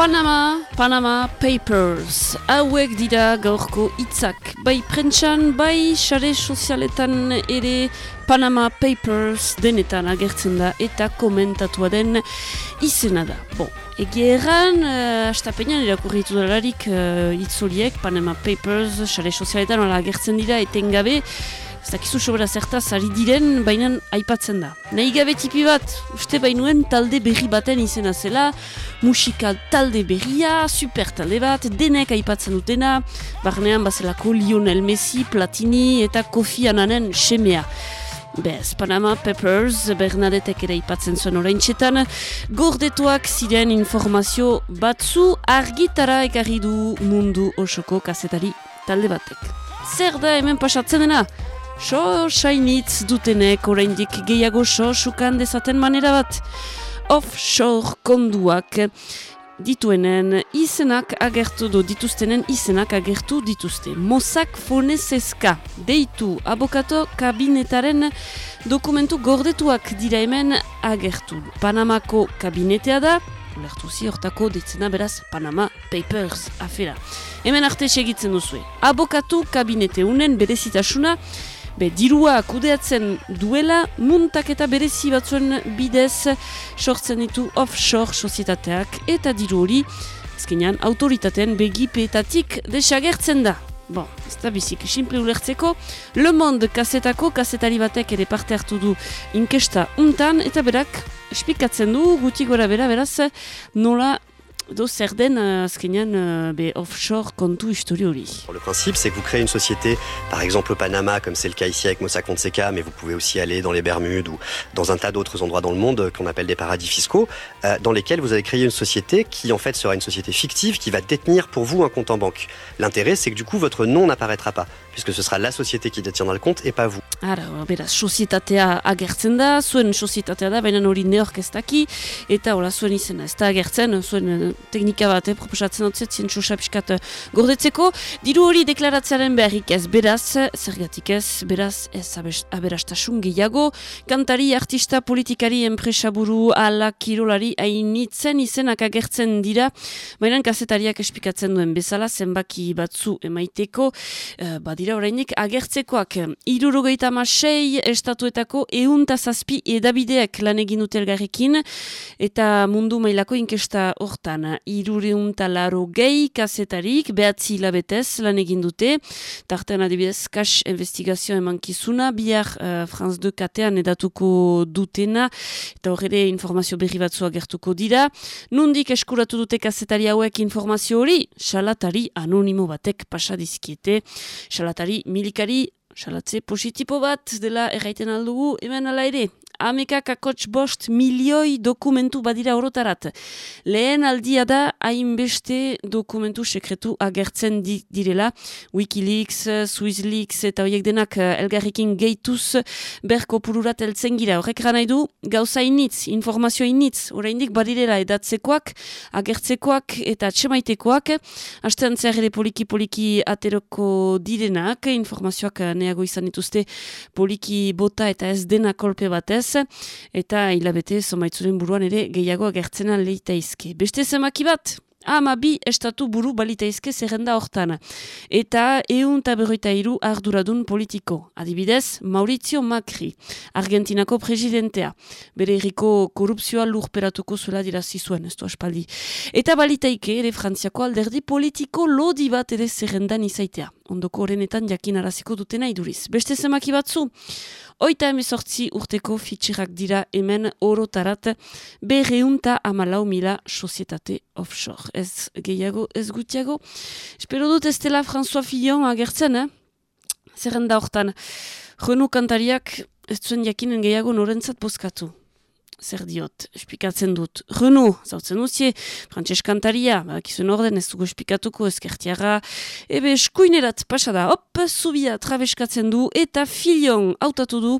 Panama, Panama Papers, hauek dira gaurko hitzak. Bai prentsan, bai sare sozialetan ere Panama Papers denetan agertzen da eta komentatua den izena da. Bon, egia erran, uh, astapenean irakurritu dalarik uh, itzoliek, Panama Papers, sare sozialetan agertzen dira etengabe, ez dakizu sobera zertaz ari diren, baina aipatzen da. Nahi gabe tipi bat, uste bainuen talde berri baten izena zela, musikal talde berria, super talde bat, denek aipatzen dutena, barnean bazelako Lionel Messi, Platini eta Kofi Ananen semea. Bez, Panama Papers, Bernadetek ere ipatzen zuen orain txetan, gordetuak ziren informazio batzu argitara ekarri du mundu osoko kazetari talde batek. Zer da hemen pasatzen dena? So, sainitz dutenek oraindik gehiago so, sukan dezaten manera bat. Offshore konduak dituenen izenak agertu du dituztenen izenak agertu dituzte. Mossak fonezeska deitu abokato kabinetaren dokumentu gordetuak dira hemen agertu. Panamako kabinetea da, Lertu zi hortako ditzena beraz Panama Papers afera. Hemen arte segitzen duzue. Abokatu kabinete unen berezitasuna Be, dirua kudeatzen duela, muntak eta berezi batzuen bidez sortzen ditu offshore sozietateak eta diru hori, ezkenean, autoritateen begipetatik desagertzen da. Bon, ez da bizik, simple ulertzeko, Le Monde kasetako kasetari batek ere parte hartu du inkesta untan, eta berak, espikatzen du, guti gora bera, beraz, nola do zer den azkenean uh, be offshore kontu histori. Le principe, c'est que vous créez une société, par exemple au Panama, comme c'est le cas ici avec Mossack Fonseca, mais vous pouvez aussi aller dans les Bermudes ou dans un tas d'autres endroits dans le monde qu'on appelle des paradis fiscaux, euh, dans lesquels vous avez créé une société qui en fait sera une société fictive qui va détenir pour vous un compte en banque. L'intérêt, c'est que du coup, votre nom n'apparaîtra pas, puisque ce sera la société qui détiendra le compte et pas vous. Beraz, sozietatea agertzen da, zuen sozietatea da, baina hori neork ez daki, eta hola zuen izena, ez da agertzen, zuen teknika bat, eh, proposatzen dut piskat gordetzeko. Diru hori deklaratzearen beharrik ez beraz, zergatik ez, beraz ez aberastasun gehiago. Kantari, artista, politikari, enpresaburu, ala, kirolari, hainitzen izenak agertzen dira, baina kazetariak espikatzen duen bezala, zenbaki batzu emaiteko, uh, badira orainik agertzekoak. Irurogeita masei estatuetako eunta zazpi edabideak lan egin utelgarrekin, eta mundu mailako inkesta hortan irureun talaro gehi kasetarik, behatzi hilabetez lan egin dute, tartean adibidez kas investigazio eman kizuna, bihar uh, Franz 2 katean edatuko dutena, eta horre informazio berri batzua gertuko dira. Nundik eskuratu dute kasetari hauek informazio hori, salatari anonimo batek pasadizkiete, salatari milikari, salatze positibo bat dela erraiten aldugu, hemen ala ere, ameka kakotx bost milioi dokumentu badira orotarat. Lehen aldia da hainbeste dokumentu sekretu agertzen di, direla. Wikileaks, Swissleaks eta horiek denak eh, elgarrekin gehituz berko pururat eltzen gira. Horrek nahi du gauza initz, informazio initz, oraindik badirela edatzekoak, agertzekoak eta txemaitekoak. Astean zer ere poliki-poliki ateroko direnak, informazioak neago izan dituzte poliki bota eta ez dena kolpe batez eta hilabete zomaitzuren buruan ere gehiago agertzena leitaizke. Beste zemaki bat, ama bi estatu buru balitaizke zerrenda hortan. Eta eun taberroita iru arduradun politiko. Adibidez, Maurizio Macri, Argentinako presidentea. Bere erriko korupzioa lurperatuko zuela dirazi zuen, ez du aspaldi. Eta balitaike ere frantziako alderdi politiko lodi bat ere zerrendan izaitea. Ondoko horrenetan jakin araziko dutena iduriz. Beste zemaki batzu, Oita emezortzi urteko fitxirak dira hemen orotarat berreunta amalau mila sozietate offshore. Ez gehiago, ez gutiago. Espero dut ez dela François Fillon agertzen, eh? Zerrenda hortan, jonu kantariak ez zuen jakinen gehiago norentzat bozkatu zer diot, espikatzen dut. Renu, zautzen duzie, frantxez kantaria, bakizuen orden ez dugu espikatuko ezkertiara, ebe eskuinerat pasada, hop, zubia trabeskatzen du, eta filion hautatu du,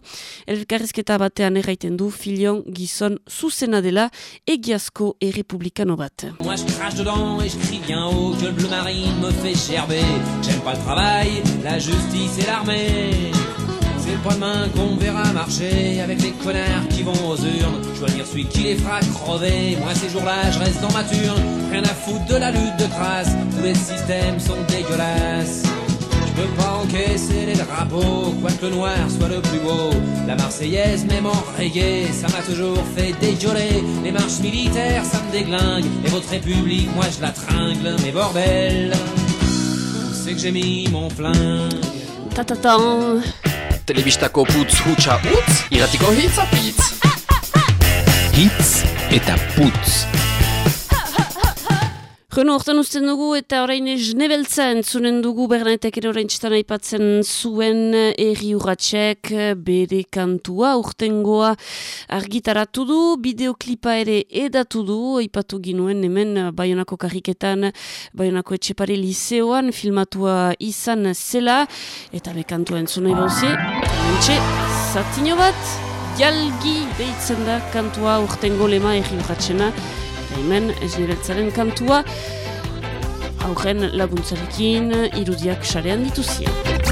elkarrizketa batean erraiten du, filion gizon zuzena dela, egiazko errepublikano bat. Moi je crache dedans et je crie bien haut que le bleu marine me fait gerber. J'aime pas le travail, la justice et l'armée. C'est pas demain qu'on verra marcher avec les connards qui vont aux urnes. Choisir celui qui les fera crever. Moi, ces jours-là, je reste dans ma turne. Rien à foutre de la lutte de trace. Tous les systèmes sont dégueulasses. Je peux pas encaisser les drapeaux, quoique le noir soit le plus beau. La Marseillaise, même en reggae, ça m'a toujours fait dégueuler. Les marches militaires, ça me déglingue. Et votre république, moi je la tringle. Mais bordel, c'est que j'ai mis mon flingue? Tatatan Telebistako putz hutsa utz, iratiko hitza pitz. Hitz eta putz. Jono, hortan usten dugu eta orain esnebeltza entzunen dugu bernaetek ere orain txetan aipatzen zuen erri urratxek bere kantua urtengoa argitaratu du, bideoklipa ere edatu du, aipatu ginuen hemen Bayonako karriketan, Bayonako etxepare liseoan filmatua izan zela, eta be kantua entzunei bauzi, mentxe, zatino bat, jalgi deitzen da kantua urtengo lema erri urratxena, hemen ez niretzaren kantua aurren laguntzarekin irudiak sarean dituzia.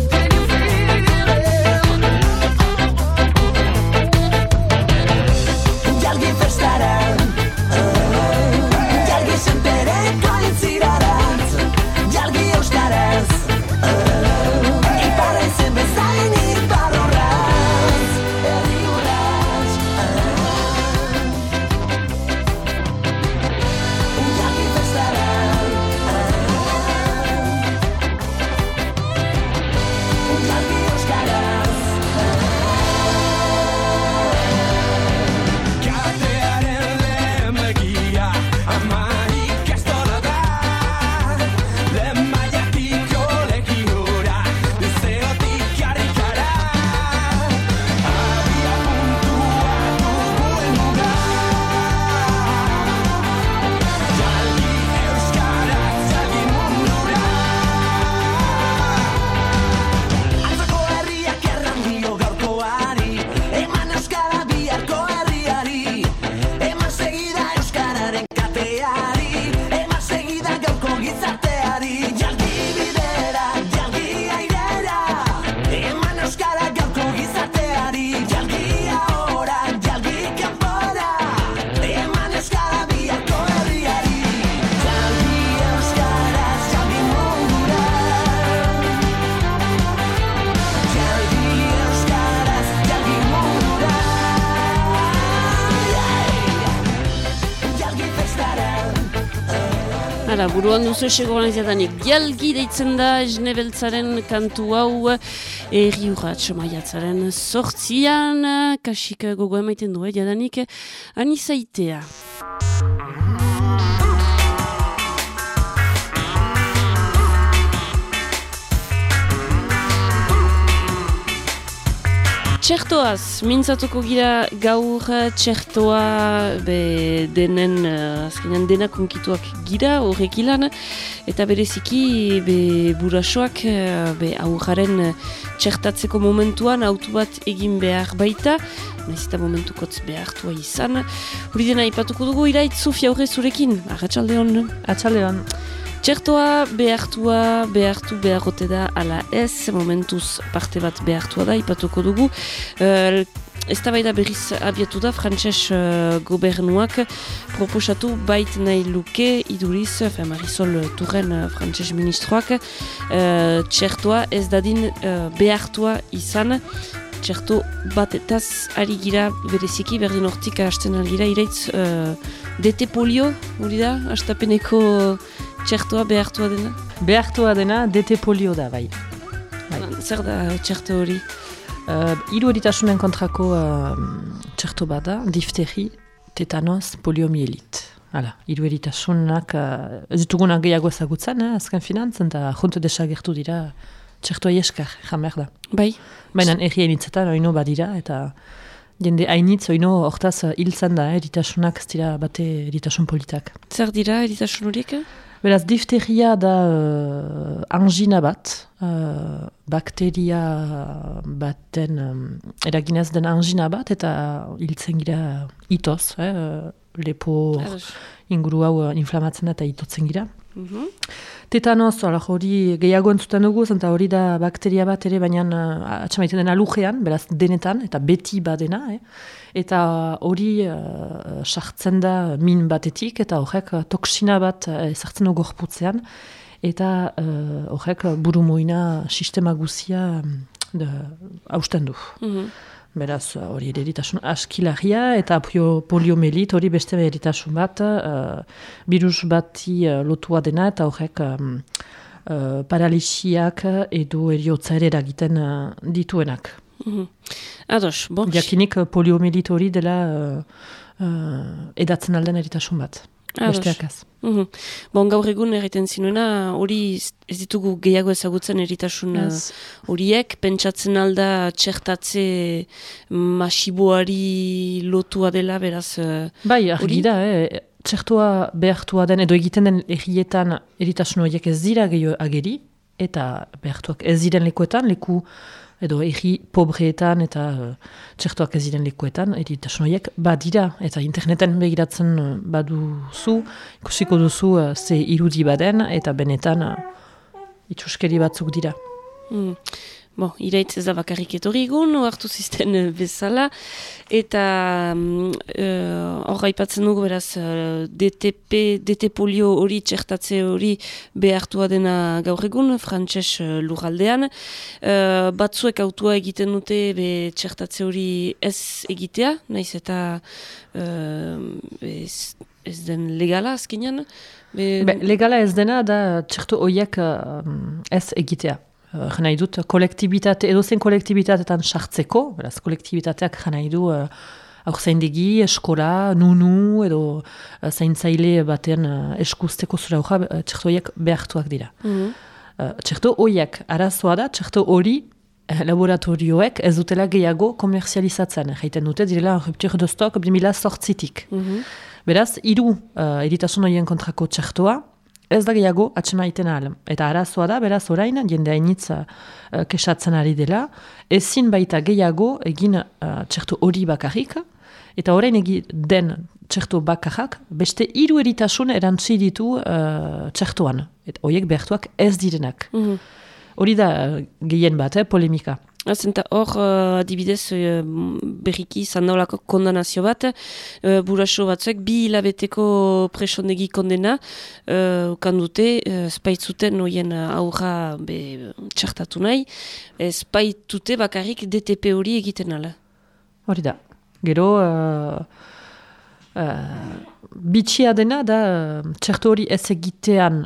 Hala, buruan duzu esegoan izadanik, jalgi deitzen da esnebeltzaren kantu hau erri urratx maiatzaren sortzian, kasik gogo emaiten du, eh, jadanik, anizaitea. Txertoaz, mintzatuko gira gaur txertoa be, denen, uh, azkenean denak unkituak gira horrek ilan, eta bereziki be, burasoak uh, be, aurraren txertatzeko momentuan autu bat egin behar baita, nahiz eta momentukotz behartua izan. Huri dena ipatuko dugu iraitz Sofia aurre zurekin, arratsalde hon. Txertoa behartua, behartu beharrote da ala ez, momentuz parte bat behartua da, ipatuko dugu. Uh, ez da baida berriz abiatu da, frantses uh, gobernuak proposatu bait nahi luke iduriz, fe Marisol Turren uh, frantses ministroak, uh, txertoa ez dadin uh, behartua izan, txerto bat etaz ari gira bereziki, berdin hortik hasten algira, iraitz uh, dete polio, hori da, hastapeneko txertoa behartua dena? behartua dena DT polio da, bai. Bai. Zer da txerto hori? Uh, Hiru eritasunen kontrako uh, txerto bat da, difteri, tetanoz, poliomielit. Hala, hiru eritasunak, uh, ez ditugunak gehiago ezagutzen, eh, azken finantzen, eta junto desagertu dira txertoa ieskar, jamer da. Bai, Baina errien hitzetan oino badira, eta jende hainitz oino hortaz hiltzen da, eritasunak ez dira bate eritasun politak. zer dira eritasun horiek? Beraz, difteria da uh, angina bat, uh, bakteria baten um, eraginez den angina bat, eta hiltzen gira itoz, eh, lepo Ados. inguru hau inflamatzen eta itotzen gira. Mhm. Tetanoz, hori gehiago entzuten dugu, zenta hori da bakteria bat ere, baina uh, atxamaiten dena lujean, beraz denetan, eta beti badena, eh? eta hori uh, sartzen da min batetik, eta horrek uh, toksina bat uh, ezartzen du gorputzean, eta uh, horrek buru moina sistema guzia hausten du. Mhm. Beraz, hori ere eritasun askilarria eta poliomelit hori beste eritasun bat, uh, virus bati uh, lotua dena eta horrek um, uh, paralisiak edo eriotza ere eragiten uh, dituenak. Mhm. Ados, bon. Jakinik poliomelit hori dela uh, uh, edatzen alden eritasun bat. Besteak ez. Mhm. Bon, gaur egun egiten zinuena, hori ez- ditugu gehiago ezagutzen eritasun Ez. horiek, pentsatzen alda txertatze masiboari lotua dela, beraz... eh, Bai, argi da, eh? txertua behartua den, edo egiten den errietan eritasun horiek ez dira gehiago ageri, eta behartuak ez diren lekuetan, leku edo erri pobreetan eta uh, txertuak ez diren lekuetan, eritasun horiek badira, eta interneten begiratzen uh, baduzu, ikusiko duzu uh, ze irudi baden, eta benetan uh, itxuskeri batzuk dira. Mm. Bon, iraitz ez da bakarrik etorri egun, hartu zizten eh, bezala, eta mm, eh, hor aipatzen dugu beraz eh, DTP, DT polio hori txertatze hori behartua dena gaur egun, frantses lurraldean. Eh, batzuek autua egiten dute be txertatze hori ez egitea, naiz eta eh, ez, ez den legala azkenean. Be, Be, legala ez dena da txertu horiek uh, ez egitea. Uh, nahi dut, kolektibitate, edozen kolektibitatetan sartzeko, beraz, kolektibitateak nahi du uh, aur zaindegi, eskola, nunu, edo uh, zaintzaile batean uh, eskusteko zure aurra, uh, txertu horiek behartuak dira. Mhm. Uh, txertu horiek, arazoa da, txertu hori eh, laboratorioek ez dutela gehiago komerzializatzen. Jaiten dute, direla, ruptur de stok 2000 sortzitik. Mhm. Beraz, hiru uh, eritasun horien kontrako txertoa, ez da gehiago atxema iten ahal. Eta arazoa da, beraz orain, jende hainitz uh, kesatzen ari dela, ezin baita gehiago egin uh, txerto hori bakarrik, eta orain egi den txerto bakarrak, beste hiru eritasun erantzi ditu uh, txertoan. Eta horiek behartuak ez direnak. Mhm. Hori da gehien bat, eh, polemika. Azenta hor, uh, adibidez, uh, berriki zandaulako kondanazio bat, uh, buraso batzuek bi hilabeteko presondegi kondena, uh, ukan dute, uh, spaitzuten noien aurra be, txartatu nahi, uh, spaitzute bakarrik DTP hori egiten ala. Hori da. Gero, uh, uh, bitxia dena da txerto hori ez egitean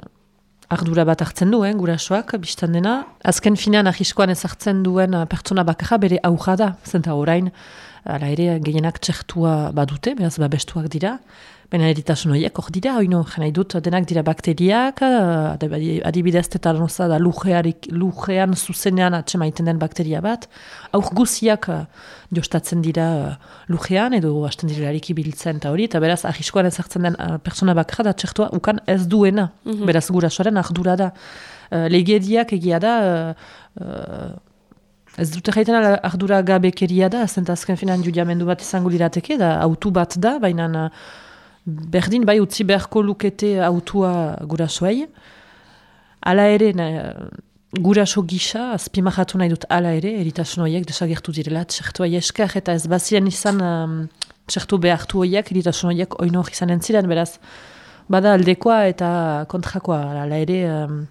ardura bat hartzen duen, gurasoak, biztan dena. Azken finean ahiskoan ez hartzen duen uh, pertsona bakarra bere aurra da, zenta orain, ala ere gehienak txertua badute, beraz babestuak dira. Baina eritasun horiek hor dira, oino, jena dut denak dira bakteriak, adi- adibidez tetanoza da lujearik, lujean zuzenean atxemaiten den bakteria bat, aur guziak uh, jostatzen dira uh, lujean edo hasten direlarik ibiltzen eta hori, eta beraz ahiskoan ezartzen den pertsona bakarra da txertua ukan ez duena, beraz gurasoaren ardura da. Uh, legediak egia da, uh, uh, ez dute jaiten ardura gabekeria da, zenta azken finan judiamendu bat izango lirateke, da autu bat da, baina berdin bai utzi beharko lukete autua gurasoei. Hala ere, na, guraso gisa, azpimahatu nahi dut hala ere, eritasun horiek desagertu direla, txertu eskar eta ez bazien izan um, txertu behartu horiek, eritasun horiek oino hori izanen ziren, beraz, bada aldekoa eta kontrakoa, hala ere, um,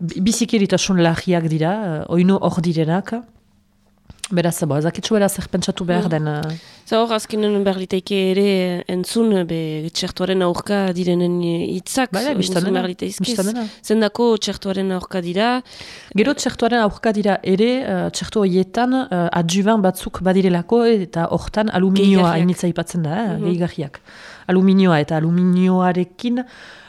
bi- biziki eritasun lagiak dira, uh, oino hor direnak, Beraz, bo, ezakitzu beraz pentsatu behar den. uh, Za hor, azkenen berliteike ere entzun, be, txertuaren aurka direnen hitzak bistan entzun behar liteizkiz. Zendako txertuaren aurka dira, Gero txertuaren aurka dira ere, uh, txertu horietan uh, adjuvan batzuk badirelako eta hortan aluminioa hainitza aipatzen da, eh, Mhm. gehigarriak. Aluminioa eta aluminioarekin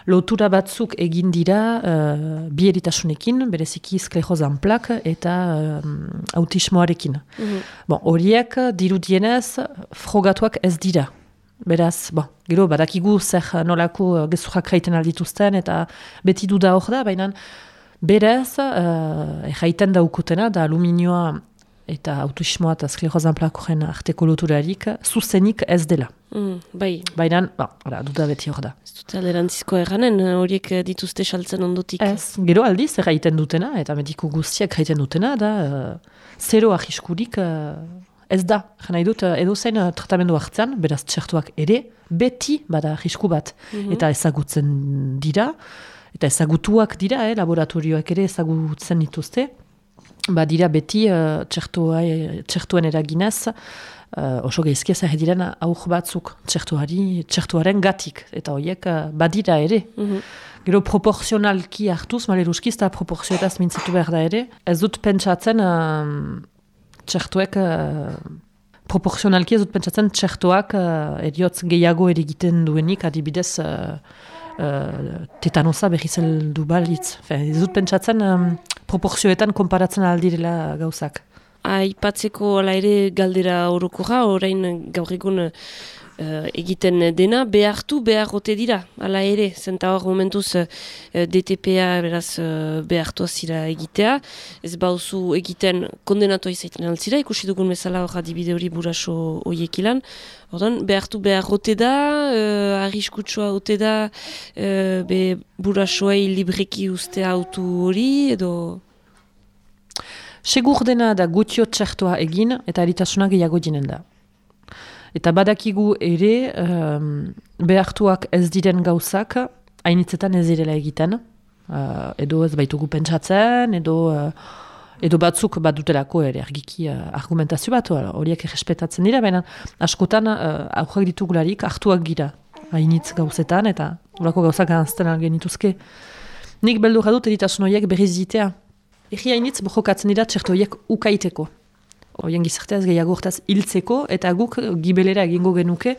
lotura batzuk egin dira uh, bi eritasunekin, bereziki sklerozan plak eta um, autismoarekin. Mhm. Bon, horiek dirudienez frogatuak ez dira. Beraz, bon, gero badakigu zer nolako uh, gezurrak raiten aldituzten eta beti duda hor da, baina berez, uh, erraiten daukutena da aluminioa eta autismoa eta sklerozan plakoren arteko loturarik zuzenik ez dela. Mm, bai, Baina, ba, ora, duda beti hor da. ez dute alderantzizko erranen, eh, horiek eh, dituzte saltzen ondotik. Ez, gero aldiz, erraiten dutena, eta mediko guztiak erraiten dutena, da, uh, zero ahiskurik uh, ez da. Jena idut, uh, edo zen uh, tratamendu hartzen, beraz txertuak ere, beti bada ahisku bat. Eta ezagutzen dira, eta ezagutuak dira, eh, laboratorioak ere ezagutzen dituzte, ba dira beti uh, txertua, txertuen eraginez, uh, oso geizkia zahir diren aur batzuk txertuari, txertuaren gatik, eta horiek uh, badira ere. Gero proporzionalki hartuz, maleruski, ez da proporzioetaz mintzitu behar da ere. Ez dut pentsatzen um, txertuek, uh, proporzionalki ez dut pentsatzen txertuak uh, eriotz gehiago erigiten duenik, adibidez, uh, uh, tetanoza berriz heldu balitz. Ez dut pentsatzen um, proporzioetan konparatzen aldirela gauzak. Aipatzeko ala ere galdera orokorra, orain gaur egun eh, egiten dena, behartu beharrote dira, ala ere, zenta hor momentuz eh, DTPA beraz eh, behartua zira egitea, ez bauzu egiten kondenatua izaiten altzira, ikusi dugun bezala hor adibide hori buraso hoiek ilan, Ordan, behartu beharrote da, uh, arriskutsua ote da, uh, be burasoei libreki uste autu hori, edo... Segur dena da gutio txertoa egin eta eritasuna gehiago dinen da. Eta badakigu ere um, behartuak ez diren gauzak hainitzetan ez direla egiten. Uh, edo ez baitugu pentsatzen, edo, uh, edo batzuk bat dutelako ere argiki uh, argumentazio bat, horiek errespetatzen dira, baina askotan uh, aurrak ditugularik hartuak gira hainitz gauzetan, eta horako gauzak ganzten genituzke. Nik beldurra dut eritasun horiek berriz ditea. Egi hainitz bojokatzen dira txerto horiek ukaiteko. Horien gizarteaz gehiago hortaz hiltzeko, eta guk gibelera egingo genuke,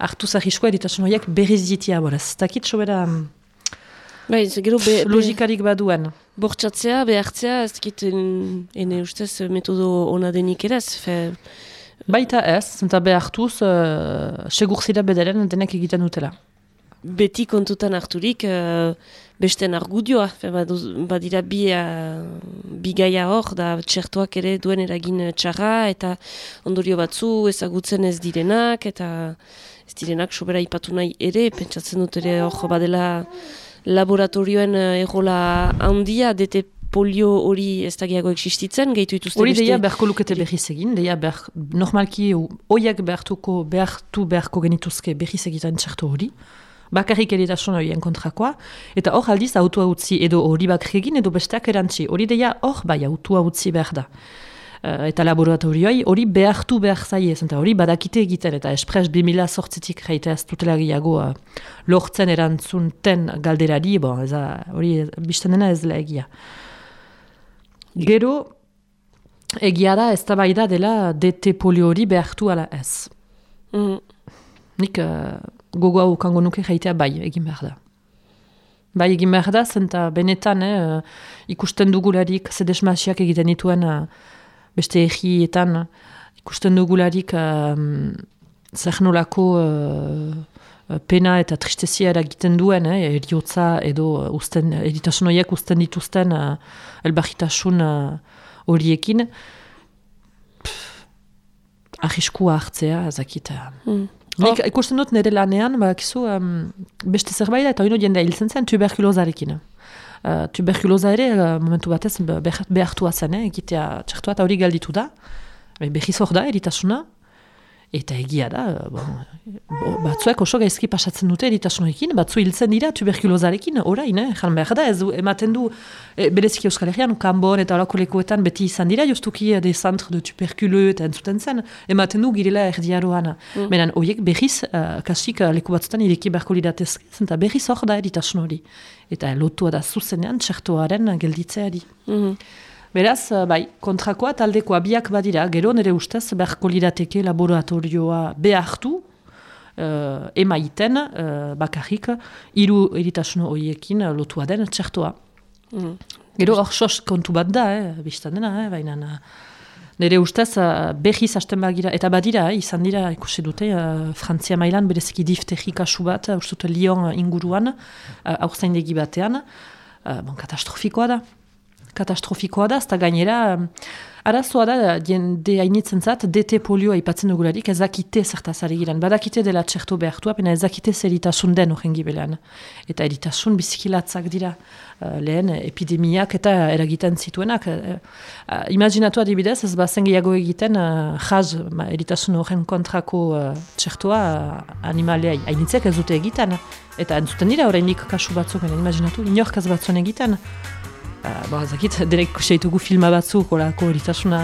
hartu zahiskoa eritasun horiek berriz ditea, boraz. Takit sobera mm, Bai, gero be, logikarik baduen. bortxatzea, behartzea, ez dakit en- ene ustez metodo ona denik eraz, fe, Baita ez, zenta behartuz, uh, segur zira bederen denek egiten dutela. beti kontutan harturik uh, besten argudioa, badira bi, uh, bi gaia hor, da txertoak ere duen eragin txarra, eta ondorio batzu ezagutzen ez direnak, eta ez direnak sobera ipatu nahi ere, pentsatzen dut ere hor badela laboratorioen uh, egola handia, dete polio hori ez da gehiago existitzen, gehitu dituzte Hori deia beharko lukete berriz egin, deia behar, normalki oiak behartuko, behartu beharko genituzke berriz egiten txerto hori, bakarrik eritasun horien kontrakoa, eta hor aldiz autua utzi edo hori bakarrik egin edo besteak erantzi, hori deia hor bai autua utzi behar da. Eh, eta laboratorioi hori behartu behar zaie, eta hori badakite egiten, eta espres 2000 sortzitik jaita ez dutela gehiago uh, lortzen erantzunten galderari, bon, ez hori bizten dena ez dela egia. Gero, egia da ez da dela DT polio hori behartu ala ez. Mhm. Nik uh, gogoa ukango nuke jaitea bai egin behar da. Bai egin behar da, zenta benetan eh, ikusten dugularik zedesmasiak egiten dituen eh, beste egietan ikusten dugularik um, zer nolako eh, pena eta tristezia eragiten duen, eh, eriotza edo uh, usten, eritasun horiek usten dituzten uh, elbarritasun uh, horiekin. Pff, Arriskua hartzea, ezakit. Mm. Nik ikusten dut nire lanean, bakizu, um, beste zerbait da, eta hori jendea hiltzen zen tuberkulozarekin. Uh, tuberkuloza ere, uh, momentu batez, be- behar- behartua zen, eh, egitea txertua, eta hori galditu da. Be- Behiz hor da, eritasuna. Eta egia da, uh, bon, bo- batzuek oso gaizki pasatzen dute eritasunekin, batzu hiltzen dira tuberkulozarekin, orain, eh, jan behar da, ez du, ematen du, e, bereziki Euskal Herrian, Kanbon eta horako lekuetan beti izan dira, justuki eh, de centre de tuberkulo eta entzuten zen, ematen du girela erdiaroan. Mm. Menan, horiek berriz, uh, kasik uh, leku batzutan ireki beharko liratezke, zenta berriz hor da eritasun hori. Eta lotua da zuzenean txertoaren gelditzeari. Mhm. Beraz, uh, bai, kontrakoa taldekoa biak badira, gero nire ustez beharko lirateke laboratorioa behartu, uh, emaiten uh, bakarrik hiru eritasun horiekin lotua den txertoa. Mhm. Gero hor sos kontu bat da, eh, biztan dena, eh, baina nire ustez uh, behiz hasten bagira, eta badira, eh, izan dira ikusi dute, uh, Frantzia mailan bereziki difteri kasu bat, uh, uste dute Lyon inguruan, uh, aurzaindegi batean, uh, bon, katastrofikoa da. Katastrofikoa da, eta gainera, um, arazoa da, jende hainitzen zat, DT polioa ipatzen dugularik, ezakite zertaz ari giren. Badakite dela txerto behartua, pena ezakite zer eritasun den horren gibelean. Eta eritasun bizikilatzak dira uh, lehen epidemiak eta eragiten zituenak. Uh, uh, imaginatu adibidez, ez bazen gehiago egiten uh, jaz ma, eritasun horren kontrako uh, txertoa uh, animalea hainitzek ez dute egiten. Eta entzuten dira horreinik kasu batzuk, imaginatu, inorkaz batzuen egiten. Uh, bo, zakit, denek kusaitugu filma batzuk, horako eritasuna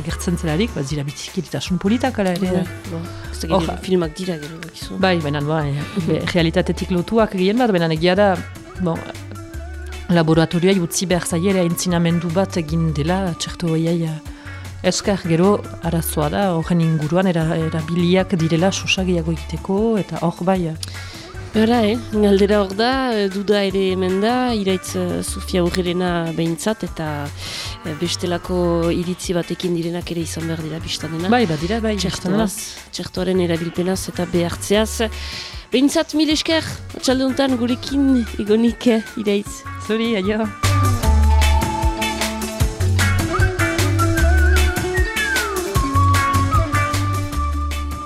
agertzen zelarik, bat zira bitziki eritasun politak, ala ere. Ez da Hor, gero filmak dira gero. bakizu. Bai, baina, ba, e, realitatetik lotuak gehien bat, baina egia da, bon, laboratorioa utzi behar zaiera entzinamendu bat egin dela txerto hoiai eskar gero arazoa da, horren inguruan era, erabiliak direla sosa gehiago egiteko, eta hor bai, Bera, eh? Galdera hor da, eh, duda ere hemen da, iraitz uh, Sofia Urrerena behintzat, eta eh, bestelako iritzi batekin direnak ere izan behar dira biztanena. bai, badira, bai, biztan da. Txertoaz, txertoaren erabilpenaz eta behartzeaz. Behintzat mil esker, atxalde gurekin igonik eh, iraitz. Zuri, aio.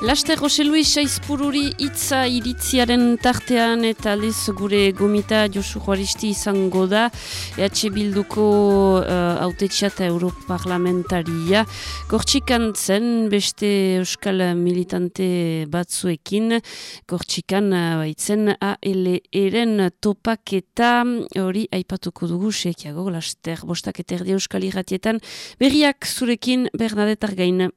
Laster Jose Luis Saizpururi hitza iritziaren tartean eta aldiz gure gomita Josu Juaristi izango da. EH Bilduko uh, autetxea eta Europarlamentaria. Gortxikan zen beste euskal militante batzuekin. Gortxikan uh, baitzen ALE-eren topaketa hori aipatuko dugu sekiago laster. Bostak eta erdi euskal irratietan. Berriak zurekin Bernadetar gain.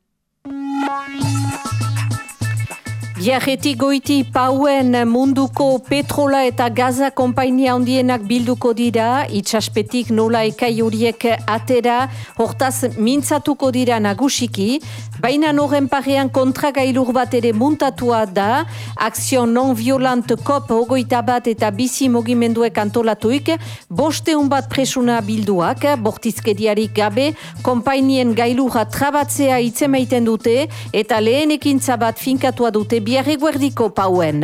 Biarretik goiti pauen munduko petrola eta gaza konpainia handienak bilduko dira, itxaspetik nola ekai horiek atera, hortaz mintzatuko dira nagusiki, baina noren parean kontragailur bat ere muntatua da, akzion non-violent kop hogoita bat eta bizi mogimenduek antolatuik, bosteun bat presuna bilduak, bortizkediarik gabe, konpainien gailurra trabatzea itzemaiten dute, eta lehen ekintza bat finkatua dute biarreguerdiko pauen.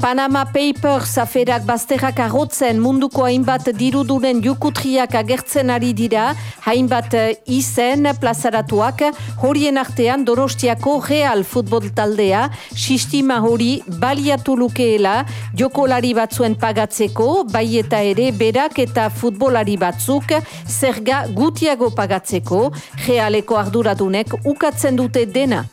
Panama Papers aferak bazterrak arrotzen munduko hainbat dirudunen jukutriak agertzen ari dira, hainbat eh, izen plazaratuak, horien artean Donostiako Real futbol taldea, sistima hori baliatu lukeela, jokolari batzuen pagatzeko, bai eta ere berak eta futbolari batzuk, zerga gutiago pagatzeko, Realeko arduradunek ukatzen dute dena.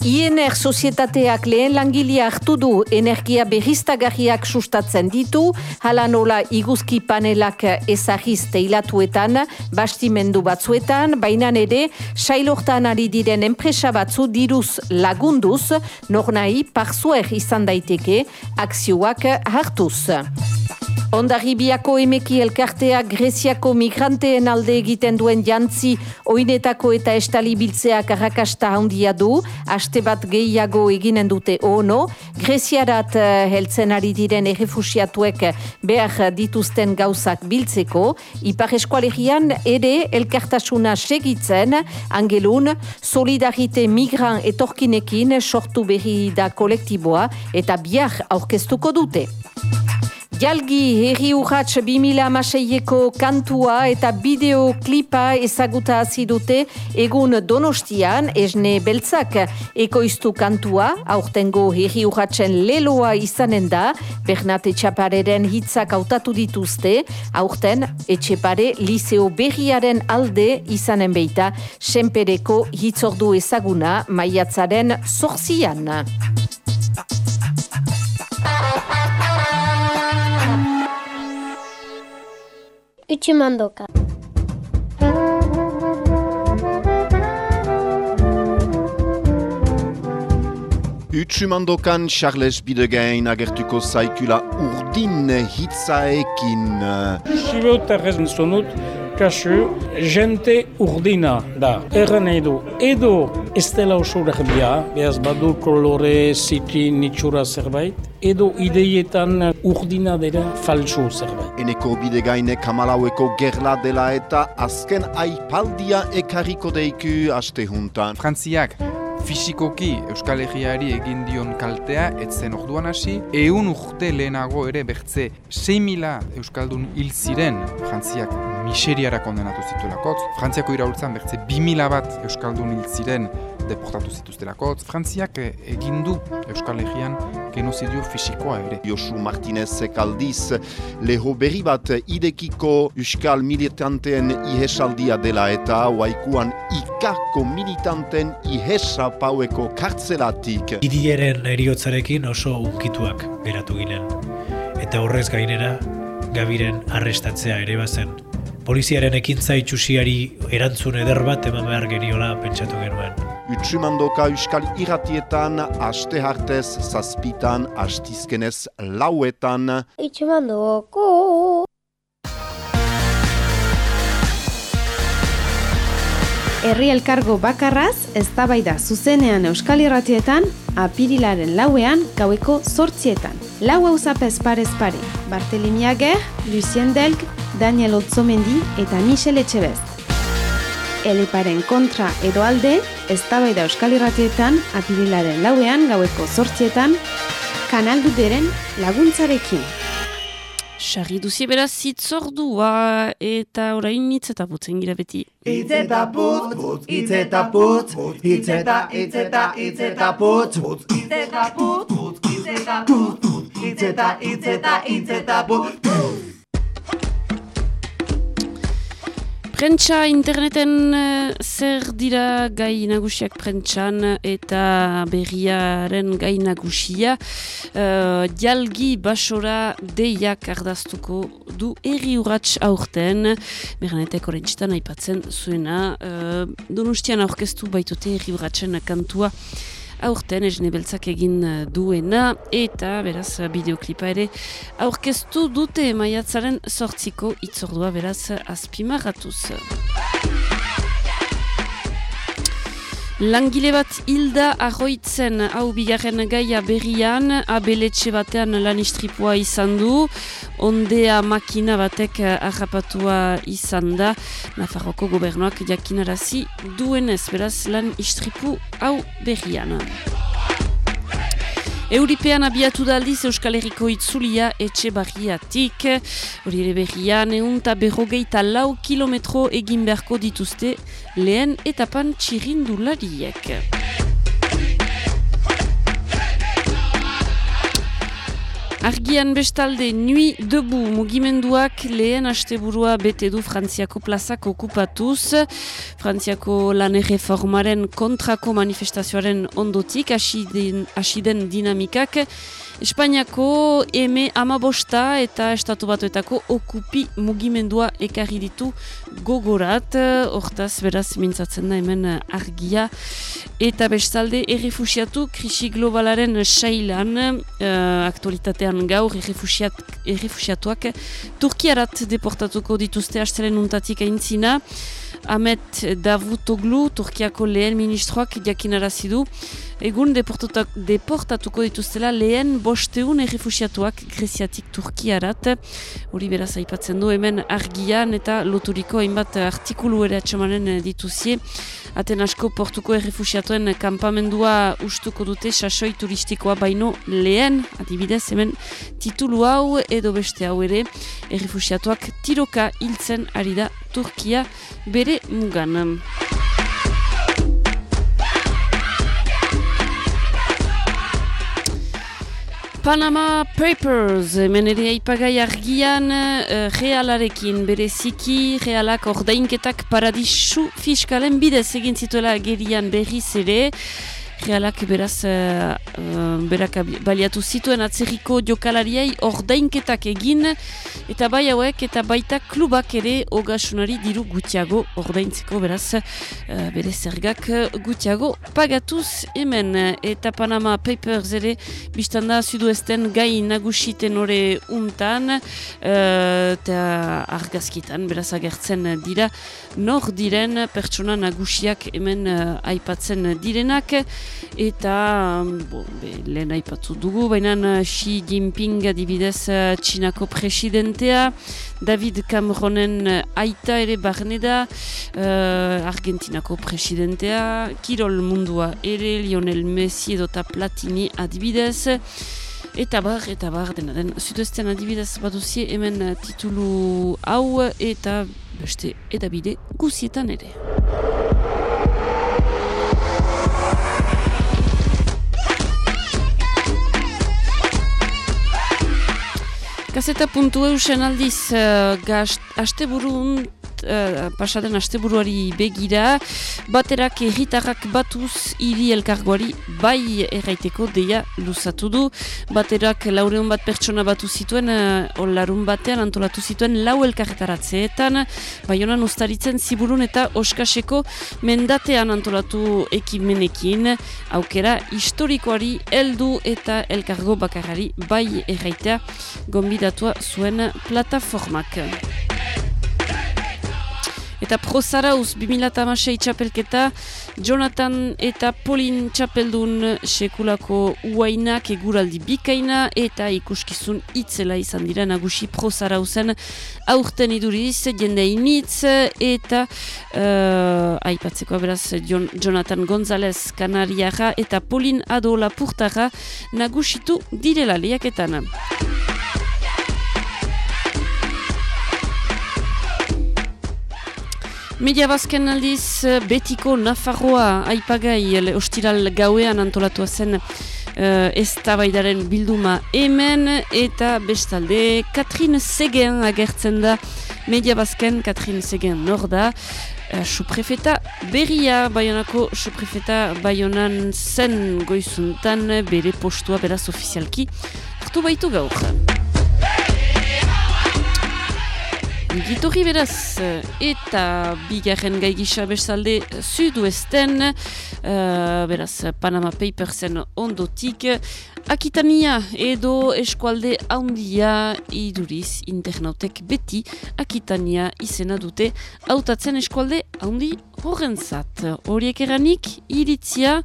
INR sozietateak lehen langilea hartu du. Energia berriztagarriak sustatzen ditu, hala nola iguzki panelak ezagiz teilatuetan, bastimendu batzuetan, baina ere sailortan ari diren enpresa batzu diruz lagunduz, nor nahi parzuer izan daiteke akzioak hartuz. Ondarribiako emeki elkartea Greziako migranteen alde egiten duen jantzi oinetako eta estali biltzeak arrakasta handia du, aste bat gehiago eginen dute ono, Greziarat eh, heltzen ari diren errefusiatuek behar dituzten gauzak biltzeko, ipar eskualegian ere elkartasuna segitzen, angelun, solidarite migran etorkinekin sortu berri da kolektiboa eta bihar aurkeztuko dute. Jalgi herri urratx 2000 amaseieko kantua eta bideoklipa ezaguta hasi dute egun donostian esne beltzak. Ekoiztu kantua, aurtengo herri urratxen leloa izanen da, Bernat Etxapareren hitzak hautatu dituzte, aurten Etxepare Liceo berriaren alde izanen beita, senpereko hitzordu ezaguna maiatzaren zorzian. Utsumandoka. Utsumandokan Charles Bidegain agertuko zaikula urdin hitzaekin. Sibotarrez zonut, kasu, jente urdina da. Du, edo ez dela oso bia, behaz badu kolore, ziti, nitsura zerbait, edo ideietan urdina dela falsu zerbait. Eneko Bidegaine kamalaueko gerla dela eta azken aipaldia ekarriko deiku aste juntan. Frantziak fisikoki Euskal Herriari egin dion kaltea etzen orduan hasi, ehun urte lehenago ere bertze 6.000 Euskaldun hil ziren Frantziak miseriara kondenatu zituelakotz, Frantziako iraultzan bertze 2000 bat Euskaldun hil ziren deportatu zituztelakotz, Frantziak eh, egin du Euskal Herrian genozidio fisikoa ere. Josu Martinez kaldiz, leho berri bat idekiko Euskal militanteen ihesaldia dela eta waikuan ikako militanten ihesa paueko kartzelatik. Idieren eriotzarekin oso unkituak geratu ginen. Eta horrez gainera, gabiren arrestatzea ere bazen. Poliziaren ekintza itxusiari erantzun eder bat eman behar geniola pentsatu genuen. Utsumandoka Euskal irratietan, aste hartez zazpitan, astizkenez lauetan. Itxumandoko. Herri elkargo bakarraz, eztabaida zuzenean Euskal Irratietan, apirilaren lauean, gaueko sortzietan. Lau hauzapez parez pare, Bartelemi Ager, Lucien Delg, Daniel Otzomendi eta Michel Etxebest. Eleparen kontra edo alde, eztabaida Euskal Irratietan, apirilaren lauean, gaueko sortzietan, kanalduderen laguntzarekin. Sarri duzi beraz zitzordua eta orain hitz eta putzen gira beti. Itz eta putz, putz, itz eta putz, itz eta, itz eta, itz eta putz, putz, itz eta putz, putz, itz eta putz, putz, itz eta, itz eta, itz eta putz, Prentsa interneten eh, zer dira gai nagusiak prentsan eta berriaren gai nagusia. Uh, jalgi basora deiak ardaztuko du erri urratx aurten. Berranetek orentxitan aipatzen zuena. Uh, donostian aurkeztu baitute erri urratxen kantua aurten esne beltzak egin eh, duena eta beraz bideoklipa ere aurkeztu dute maiatzaren sortziko itzordua beraz azpimarratuz. Langile bat hilda arroitzen hau bigarren gaia berrian, abeletxe batean lan istripua izan du, ondea makina batek harrapatua izan da, Nafarroko gobernuak jakinarazi duenez beraz lan istripu hau berrian. Euripean abiatu da aldiz Euskal Herriko itzulia etxe barriatik. Hori ere berrian, egun berrogeita lau kilometro egin beharko dituzte lehen etapan txirindulariek. Argian bestalde nui debu mugimenduak lehen asteburua bete du Frantziako plazak okupatuz. Frantziako lan erreformaren kontrako manifestazioaren ondotik hasi den, dinamikak. Espainiako eme amabosta eta estatu batuetako okupi mugimendua ekarri ditu gogorat. Hortaz, beraz, mintzatzen da hemen argia. Eta bestalde, errefusiatu krisi globalaren sailan, uh, aktualitatean gaur, errefusiat, errefusiatuak Turkiarat deportatuko dituzte hastelen untatik aintzina. Ahmet Davutoglu, Turkiako lehen ministroak jakinarazi du, egun deportatuko dituztela lehen bosteun errefusiatuak Greziatik Turkiarat. Hori beraz aipatzen du hemen argian eta loturiko hainbat artikulu ere atxamanen dituzie. Aten asko portuko errefusiatuen kampamendua ustuko dute sasoi turistikoa baino lehen, adibidez hemen titulu hau edo beste hau ere, errefusiatuak tiroka hiltzen ari da Turkia bere mugan. Panama Papers, hemen ere aipagai argian, uh, realarekin bereziki, realak ordainketak paradisu fiskalen bidez egin zituela gerian berriz ere, Realak beraz uh, berak baliatu zituen atzerriko jokalariai ordainketak egin. Eta bai hauek eta baita klubak ere ogasunari diru gutiago ordaintzeko beraz uh, bere zergak gutiago pagatuz hemen. Eta Panama Papers ere biztanda suduesten gai nagusiten ore untan. Eta argazkitan beraz agertzen dira nor diren pertsona nagusiak hemen uh, aipatzen direnak eta lehen aipatu dugu, baina Xi Jinping adibidez Txinako presidentea, David Cameronen aita ere barne da, uh, Argentinako presidentea, Kirol mundua ere, Lionel Messi edota Platini adibidez, Eta bar, eta bar, dena den, zuduesten adibidez baduzie hemen titulu hau eta beste edabide guzietan ere. Gazeta puntu eusen aldiz, uh, gast, uh, pasaden asteburuari begira, baterak erritarrak batuz hiri elkargoari bai erraiteko deia luzatu du. Baterak laureun bat pertsona batu zituen, uh, larun batean antolatu zituen lau elkarretaratzeetan, bai honan ustaritzen ziburun eta oskaseko mendatean antolatu ekimenekin, aukera historikoari heldu eta elkargo bakarari bai erraitea gombidatua zuen plataformak. Eta prozarauz 2006 txapelketa, Jonathan eta Pauline txapeldun sekulako uainak eguraldi bikaina eta ikuskizun itzela izan dira nagusi prozarauzen aurten iduriz, jende initz eta uh, aipatzeko beraz Jonathan González Kanariaja eta Pauline Adola Purtara nagusitu direla lehiaketan. Media bazken aldiz betiko Nafarroa aipagai ostiral gauean antolatua zen uh, ez tabaidaren bilduma hemen eta bestalde Katrin Segen agertzen da Media bazken Katrin Segen nor da uh, suprefeta berria Bayonako suprefeta Bayonan zen goizuntan bere postua beraz ofizialki hartu baitu gaur. Gitorri beraz, eta bigarren gai gisa bezalde zuduesten, uh, beraz, Panama Papersen ondotik, Akitania edo eskualde handia iduriz internautek beti Akitania izena dute hautatzen eskualde handi horrentzat. Horiek eranik, iritzia,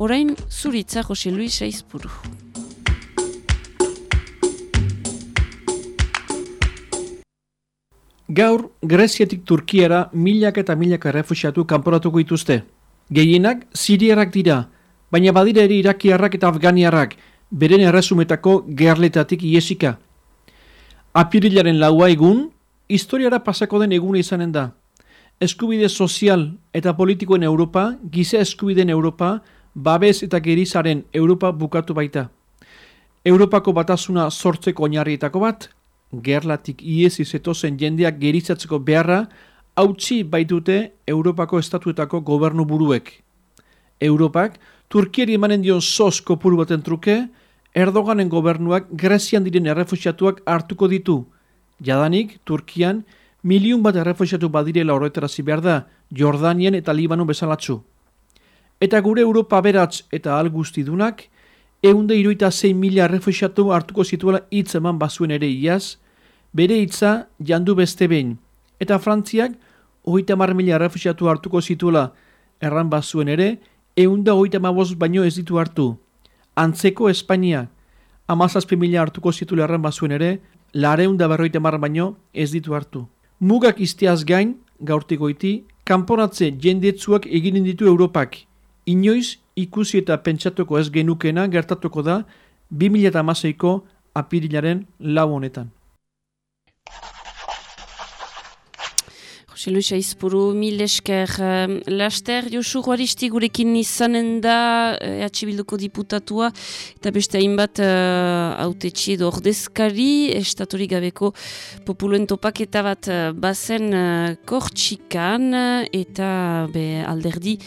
orain zuritza Jose Luis Aizpuru. Gaur, Greziatik Turkiara milak eta milak errefusiatu kanporatuko dituzte. Gehienak, Siriarrak dira, baina badira ere Irakiarrak eta Afganiarrak, beren erresumetako gerletatik iesika. Apirilaren laua egun, historiara pasako den egun izanen da. Eskubide sozial eta politikoen Europa, giza eskubideen Europa, babes eta gerizaren Europa bukatu baita. Europako batasuna sortzeko oinarrietako bat, gerlatik iezi zetozen jendeak geritzatzeko beharra, hautsi baitute Europako estatuetako gobernu buruek. Europak, Turkieri emanen dion sos kopuru baten truke, Erdoganen gobernuak Grezian diren errefusiatuak hartuko ditu. Jadanik, Turkian, miliun bat errefusiatu badirela horretarazi behar da, Jordanien eta Libanu bezalatzu. Eta gure Europa beratz eta algustidunak, eunde iruita zein mila errefusiatu hartuko zituela hitz eman bazuen ere iaz, bere hitza jandu beste behin. Eta Frantziak, hogeita mar mila errefusiatu hartuko zituela erran bazuen ere, eunda hogeita maboz baino ez ditu hartu. Antzeko Espainia, amazazpi mila hartuko zituela erran bazuen ere, lareunda berroita mar baino ez ditu hartu. Mugak izteaz gain, gaurtikoiti, kanporatze jendetzuak eginen ditu Europak. Inoiz, ikusi eta pentsatuko ez genukena gertatuko da 2008ko apirilaren lau honetan. Jose Luis Aizpuru, mil esker. Laster, Josu Guaristi gurekin izanen da, EH Bilduko diputatua, eta beste hainbat haute uh, edo ordezkari, estaturik gabeko populuen topaketa bat bazen uh, kortxikan, eta be, alderdi,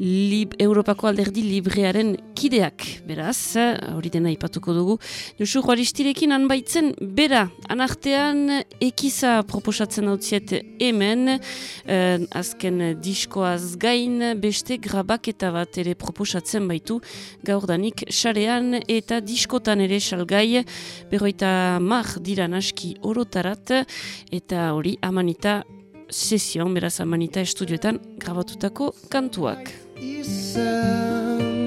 Lib, Europako alderdi librearen kideak, beraz, hori dena ipatuko dugu. Josu Juaristirekin anbaitzen, bera, anartean ekiza proposatzen hau hemen, eh, azken diskoaz gain, beste grabaketa bat ere proposatzen baitu, gaurdanik sarean eta diskotan ere salgai, berroita mar dira naski orotarat, eta hori amanita sesion, beraz amanita estudioetan grabatutako kantuak. Izan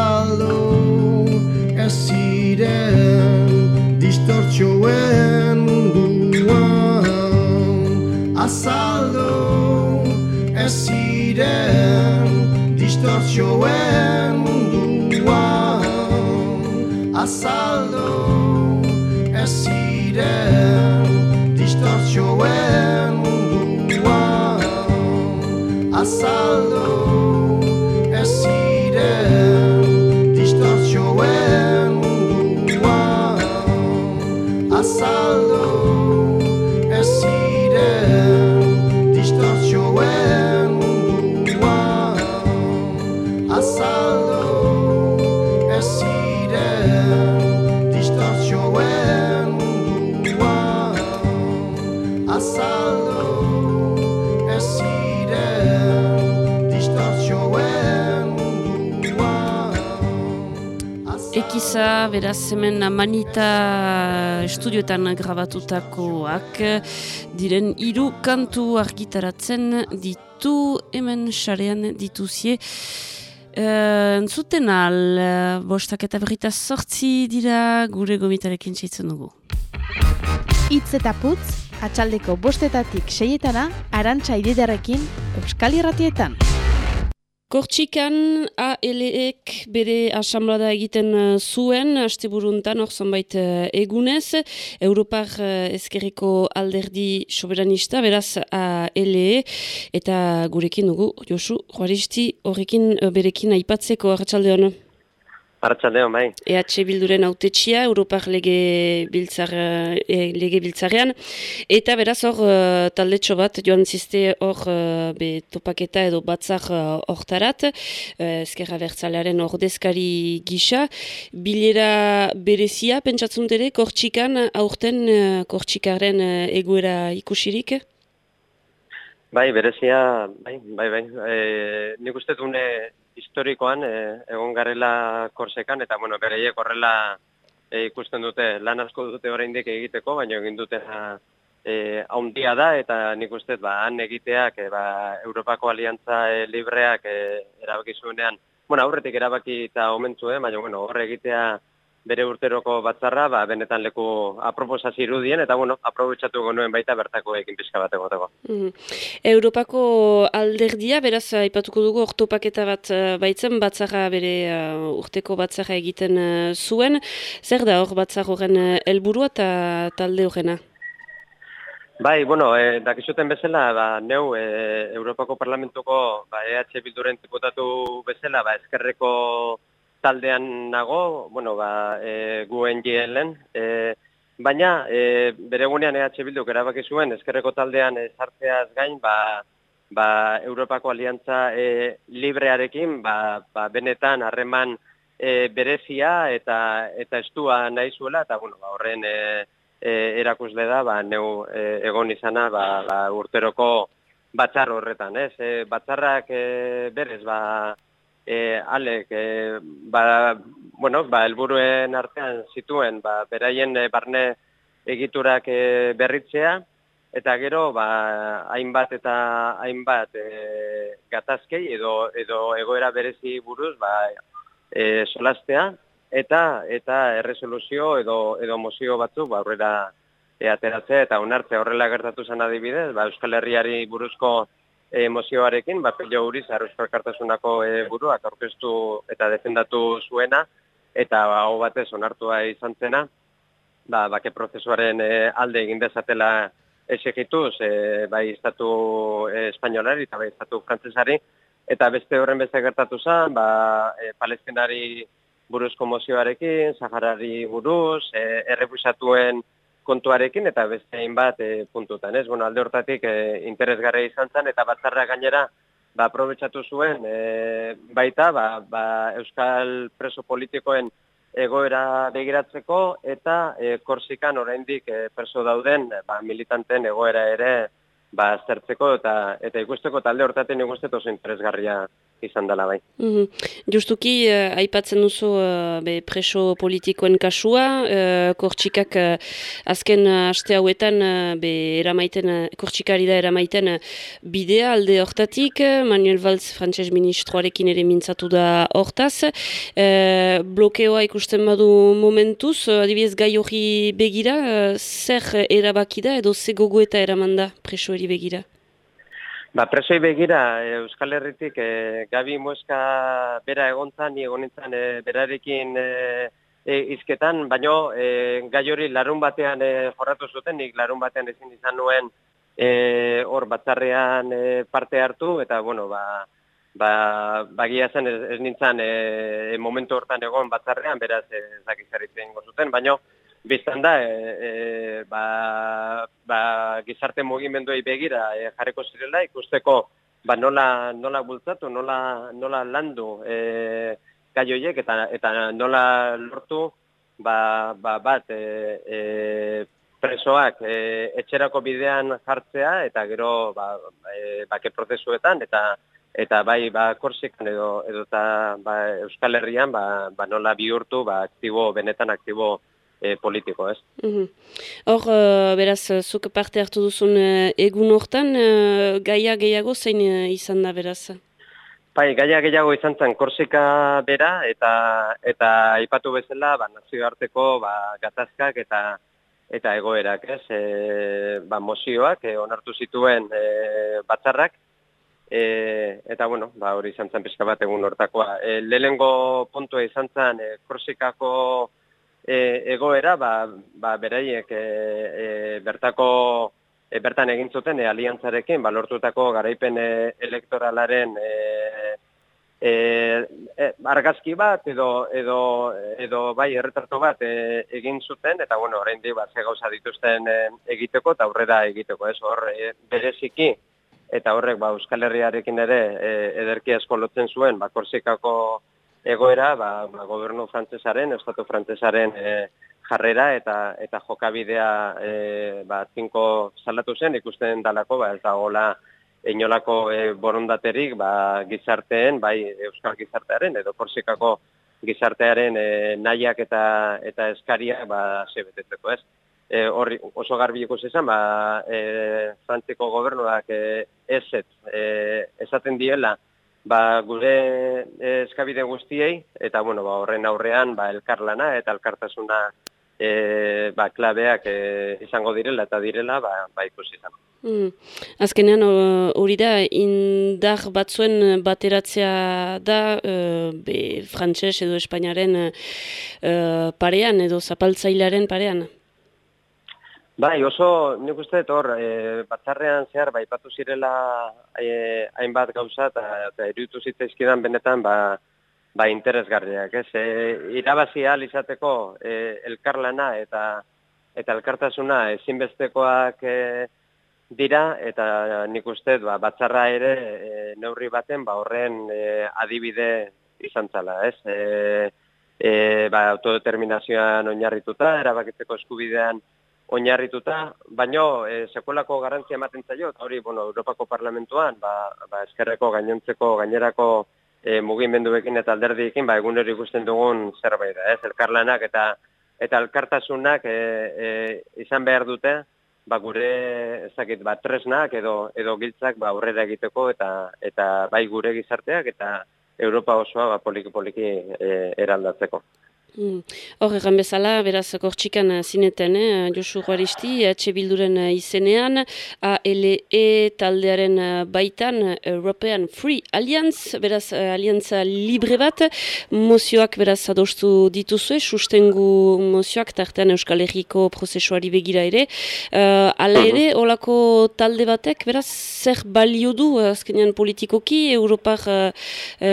Azaldu ez ziren Distortzioen munduan. Azaldu ez ziren distortzioen munduan. Azaldu ez ziren distortzioen munduan. Azaldu Ekiza, beraz hemen manita estudioetan grabatutakoak diren hiru kantu argitaratzen ditu hemen sarean dituzie. Uh, entzuten al, uh, bostak eta berrita sortzi dira gure gomitarekin txaitzen dugu. Itz eta putz, atxaldeko bostetatik seietana, arantxa ididarekin, Euskal Irratietan. Kortxikan ALEek bere asamblada egiten uh, zuen, asteburuntan hor zonbait uh, egunez, Europar uh, ezkerreko alderdi soberanista, beraz ALE, eta gurekin dugu, Josu, Juaristi, horrekin berekin aipatzeko, arratsalde hona. Arratxaldeon, bai. EH Bilduren autetxia, Europar lege, biltzar, e, lege biltzarean, eta beraz hor uh, taldetxo bat joan ziste hor uh, be, topaketa edo batzar hortarat, uh, ezkerra bertzalearen ordezkari gisa, bilera berezia, pentsatzen dere, kortxikan aurten uh, kortxikaren uh, egoera ikusirik? Bai, berezia, bai, bai, bai. E, nik uste dune historikoan e, egon garela korsekan, eta, bueno, bereiek horrela e, ikusten dute, lan asko dute oraindik egiteko, baina egin dutena e, haundia da, eta nik uste, ba, han egiteak, e, ba, Europako Aliantza e, Libreak e, erabaki zuenean, bueno, aurretik erabaki eta omentu, eh, baina, bueno, horre egitea, bere urteroko batzarra, ba, benetan leku aproposa zirudien, eta bueno, aprobetsatu gonuen baita bertako ekin pizka bat egoteko. Mm. Europako alderdia, beraz, aipatuko dugu ortopaketa bat uh, baitzen, batzarra bere uh, urteko batzarra egiten uh, zuen. Zer da hor batzar horren helburua eta talde horrena? Bai, bueno, e, dakizuten bezala, ba, neu, e, Europako Parlamentuko ba, EH Bilduren tiputatu bezala, ba, eskerreko taldean nago, bueno, ba, e, guen lehen, e, baina e, bere gunean EH Bilduk erabaki zuen, eskerreko taldean e, sartzeaz gain, ba, ba, Europako Aliantza e, librearekin, ba, ba, benetan harreman e, berezia eta eta estua nahi zuela, eta bueno, ba, horren e, e, erakusle da, ba, neu e, egon izana ba, ba, urteroko batzar horretan, ez? E, batzarrak e, berez, ba, e, alek, e, ba, bueno, ba, elburuen artean zituen, ba, beraien e, barne egiturak e, berritzea, eta gero, ba, hainbat eta hainbat e, gatazkei edo, edo egoera berezi buruz, ba, e, solastea, eta eta erresoluzio edo, edo mozio batzuk, ba, aurrera e, ateratzea, eta onartzea. Horrela gertatu zen adibidez, ba, Euskal Herriari buruzko e, mozioarekin, ba, Pello Uriz, Arruzko Elkartasunako e, buruak aurkeztu eta defendatu zuena, eta ba, hau batez onartua izan zena, ba, bake prozesuaren e, alde egin dezatela esigituz, e, bai estatu e, espainolari eta bai estatu frantzesari, eta beste horren beste gertatu zen, ba, e, palestinari buruzko mozioarekin, Saharari buruz, e, errebusatuen kontuarekin eta beste hainbat e, puntutan, ez? Bueno, alde hortatik e, interesgarria izan zen eta batzarra gainera ba aprobetxatu zuen e, baita ba, ba, euskal preso politikoen egoera begiratzeko eta e, Korsikan oraindik e, preso dauden ba, militanten egoera ere ba zertzeko eta eta ikusteko talde hortaten ikusten oso interesgarria izan dela bai. Mm Justuki, uh, aipatzen duzu uh, be, preso politikoen kasua, uh, kortxikak uh, azken uh, aste hauetan uh, be, eramaiten, uh, kortxikari da eramaiten bidea alde hortatik, Manuel Valls frantses ministroarekin ere mintzatu da hortaz, uh, blokeoa ikusten badu momentuz, adibidez gai hori begira, uh, zer erabaki da edo ze gogo eta eramanda presoeri begira? Ba, presoi begira, Euskal Herritik, e, Gabi Mueska bera egontzan, ni egonintzan e, berarekin e, e, izketan, baino e, gai hori larun batean e, jorratu zuten, nik larun batean ezin izan nuen hor batzarrean e, parte hartu, eta, bueno, ba, ba, bagia zen ez, ez nintzen e, momentu hortan egon batzarrean, beraz ez dakizaritzen zuten, baino, biztan da, e, e, ba, ba, gizarte mugimenduei begira e, jarriko zirela, ikusteko ba, nola, nola bultzatu, nola, nola landu e, kaioiek eta, eta nola lortu ba, ba, bat e, e, presoak e, etxerako bidean jartzea eta gero ba, e, bake prozesuetan eta eta bai ba Korsikan edo edo ta ba, Euskal Herrian ba, ba nola bihurtu ba aktibo benetan aktibo e, politiko, ez? Hor, uh, beraz, zuk parte hartu duzun uh, egun hortan, uh, gaia gehiago zein uh, izan da, beraz? Bai, gaia gehiago izan zen Korsika bera, eta eta aipatu bezala, ba, nazio harteko ba, gatazkak eta eta egoerak, ez? E, ba, mozioak, e, onartu zituen e, batzarrak, e, eta bueno, ba, hori izan zen pizka bat egun hortakoa. E, lehengo puntua izan zen e, Korsikako e, egoera, ba, ba beraiek e, e, bertako e, bertan egin zuten e, aliantzarekin, ba, lortutako garaipen e, elektoralaren e, e, e, argazki bat edo edo edo bai erretrato bat e, egin zuten eta bueno, oraindik ba ze gauza dituzten e, egiteko eta aurrera egiteko, ez? Hor e, bereziki eta horrek ba Euskal Herriarekin ere e, ederki asko lotzen zuen, ba Korsikako egoera, ba, ba gobernu frantsesaren, estatu frantsesaren e, jarrera eta eta jokabidea e, ba tinko salatu zen ikusten dalako ba ez dagoela inolako e, borondaterik ba, gizarteen bai euskal gizartearen edo korsikako gizartearen e, nahiak eta eta eskariak ba se betetzeko ez? E, horri oso garbi ikusi izan ba e, gobernuak e, eset e, esaten diela ba, gure eskabide guztiei eta bueno ba horren aurrean ba elkarlana eta elkartasuna e, ba, klabeak e, izango direla eta direla ba, ba ikusi izan. Mm. Azkenean hori da indar batzuen bateratzea da uh, be, frantses edo espainaren uh, parean edo zapaltzailearen parean? Bai, oso nik uste hor e, batzarrean zehar bai patu zirela e, hainbat gauza eta iruditu zitzaizkidan benetan ba, ba, interesgarriak, ez? E, irabazi ahal izateko e, elkarlana eta eta elkartasuna ezinbestekoak e, dira eta nik uste ba, batzarra ere e, neurri baten ba, horren e, adibide izan zala, ez? E, e, ba, autodeterminazioan oinarrituta, erabakitzeko eskubidean oinarrituta, baino e, sekolako garantzia ematen zaio, hori, bueno, Europako Parlamentuan, ba, ba, eskerreko gainontzeko gainerako e, mugimenduekin eta alderdiekin ba egunero ikusten dugun zerbait da, ez? Elkarlanak eta eta elkartasunak e, e, izan behar dute ba gure ezakit ba tresnak edo edo giltzak ba aurrera egiteko eta eta bai gure gizarteak eta Europa osoa ba poliki poliki e, eraldatzeko. Hmm. Hor, egan bezala, beraz, kortxikan eh, zineten, eh, Josu Juaristi, H. Bilduren eh, izenean, ALE taldearen baitan, European Free Alliance, beraz, aliantza libre bat, mozioak beraz adostu dituzue, sustengu mozioak, tartean Euskal Herriko prozesuari begira ere, uh, ala ere, olako talde batek, beraz, zer balio du, azkenean politikoki, Europar uh,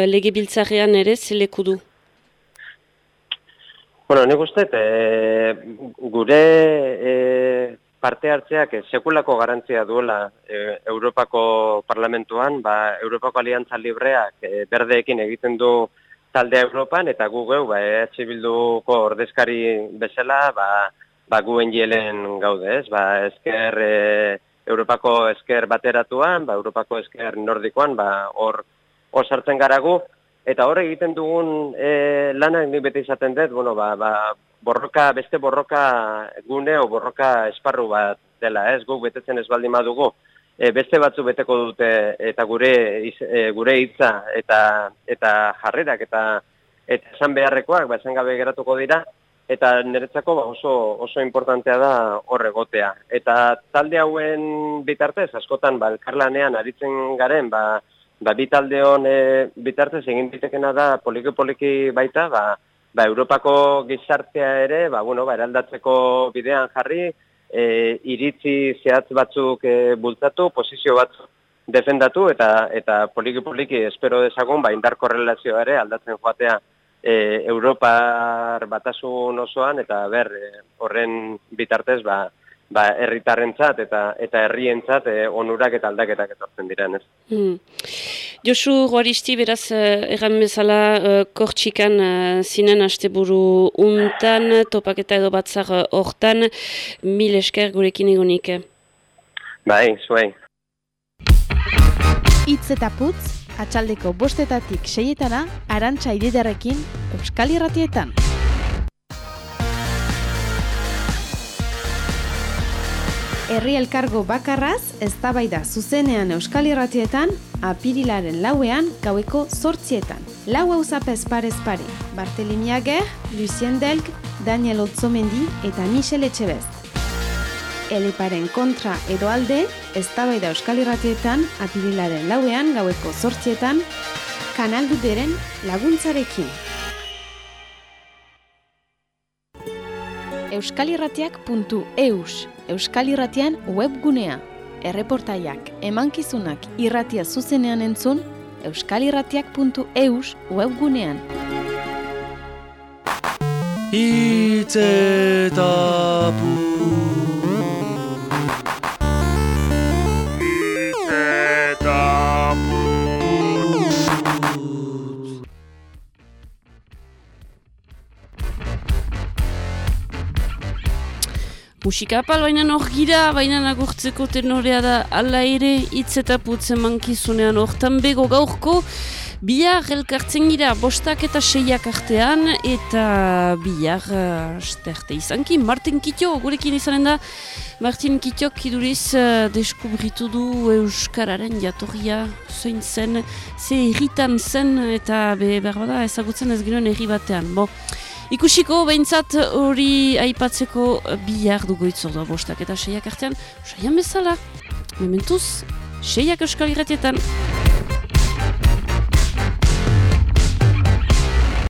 lege ere, zeleku du? Bueno, nik uste, e, gure e, parte hartzeak e, sekulako garantzia duela e, Europako Parlamentuan, ba, Europako Aliantza Libreak e, berdeekin egiten du taldea Europan, eta gu geu, ba, EH Bilduko ordezkari bezala, ba, ba guen jelen gaude, ez? Ba, esker, e, Europako esker bateratuan, ba, Europako esker nordikoan, ba, hor, hor sartzen garagu, Eta hor egiten dugun e, lanak nik bete izaten dut, bueno, ba, ba, borroka, beste borroka gune o borroka esparru bat dela, ez guk betetzen ez baldin badugu, e, beste batzu beteko dute eta gure e, gure hitza eta eta jarrerak eta eta esan beharrekoak, ba, esan gabe geratuko dira, eta niretzako ba, oso, oso importantea da hor egotea. Eta talde hauen bitartez, askotan, ba, elkarlanean aritzen garen, ba, ba, bitalde hon e, bitartez egin ditekena da poliki-poliki baita, ba, ba, Europako gizartea ere, ba, bueno, ba, eraldatzeko bidean jarri, e, iritzi zehatz batzuk e, bultzatu, posizio batzuk defendatu, eta eta poliki-poliki espero dezagun, ba, indar korrelazioa ere aldatzen joatea e, Europar batasun osoan, eta ber, e, horren bitartez, ba, ba, herritarrentzat eta eta herrientzat e, onurak eta aldaketak etortzen diren, ez. Hmm. Josu Guaristi, beraz, eh, egan bezala, uh, kortxikan uh, zinen asteburu untan, topaketa edo batzar hortan, mil esker gurekin egonik. Bai, zuei. Itz eta putz, atxaldeko bostetatik seietana, arantxa ididarekin, Euskal Irratietan. Herri elkargo bakarraz, eztabaida zuzenean Euskal Irratietan, apirilaren lauean, gaueko sortzietan. Lau hauzapez parez pare, Bartelemi Ager, Lucien Delg, Daniel Otzomendi eta Michel Etxebest. Eleparen kontra edo alde, eztabaida Euskal Irratietan, apirilaren lauean, gaueko sortzietan, kanaldu beren laguntzarekin. euskalirratiak.eus Euskal Irratian webgunea. Erreportaiak, emankizunak irratia zuzenean entzun, euskalirratiak.eus webgunean. Musika apal baina gira, baina agurtzeko tenorea da ala ere hitz eta putzen mankizunean hortan bego gaurko bihar elkartzen gira bostak eta seiak artean eta bihar uh, sterte izanki Martin Kitio gurekin izanen da Martin Kitiok iduriz uh, deskubritu du Euskararen jatorria zein zen, ze erritan zen eta be, berbada ezagutzen ez ginoen erri batean. Bo, Ikusiko, behintzat hori aipatzeko bihar dugu itzordua bostak eta seiak artean, saian bezala, mementuz, seiak euskal irratietan.